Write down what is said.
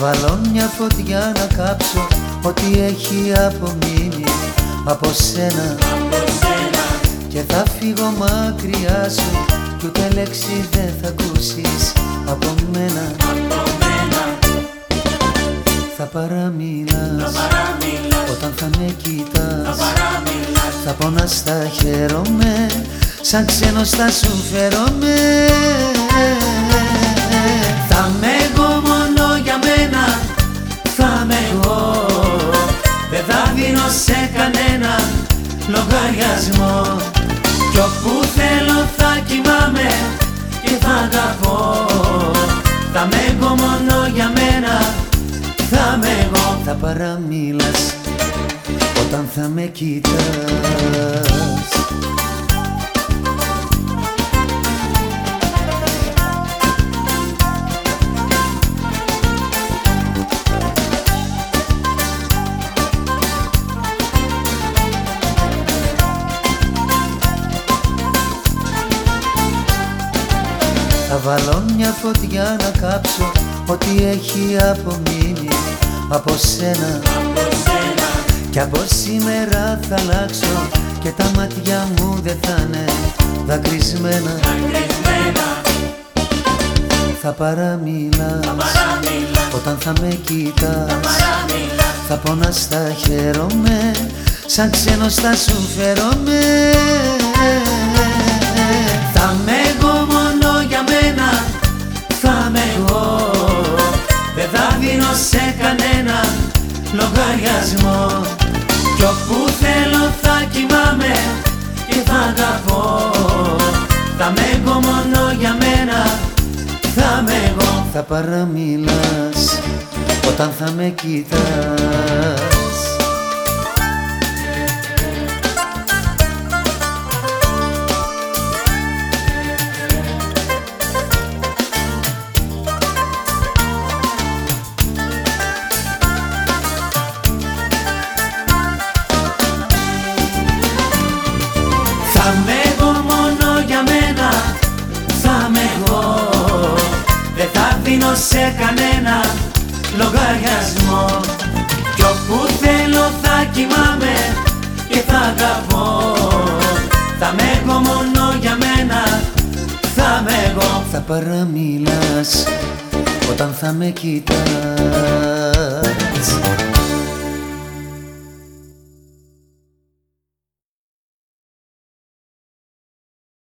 βάλω μια φωτιά να κάψω Ό,τι έχει απομείνει από σένα, Και θα φύγω μακριά σου Κι ούτε λέξη δεν θα ακούσεις από μένα, Θα παραμιλάς, όταν θα με κοιτάς. Θα πονάς, θα χαίρομαι σαν ξένος θα σου φέρομαι δίνω σε κανένα λογαριασμό. Κι όπου θέλω θα κοιμάμαι και θα αγαπώ. Θα με εγώ μόνο για μένα, θα με εγώ Θα παραμίλας όταν θα με κοιτάς βάλω μια φωτιά να κάψω Ό,τι έχει απομείνει από σένα, Κι από σήμερα θα αλλάξω Και τα μάτια μου δεν θα είναι δακρυσμένα, Θα παραμιλάς, Όταν θα με κοιτάς. Θα πονάς, θα χαίρομαι. Σαν ξένος θα σου φέρομαι σε κανένα λογαριασμό. Κι όπου θέλω θα κοιμάμαι και θα αγαπώ. Θα με εγώ μόνο για μένα, θα με εγώ. Θα παραμιλάς όταν θα με κοιτάς σε κανένα λογαριασμό. Κι όπου θέλω θα κοιμάμαι και θα αγαπώ. Θα με εγώ μόνο για μένα, θα με εγώ. Θα παραμιλάς όταν θα με κοιτάς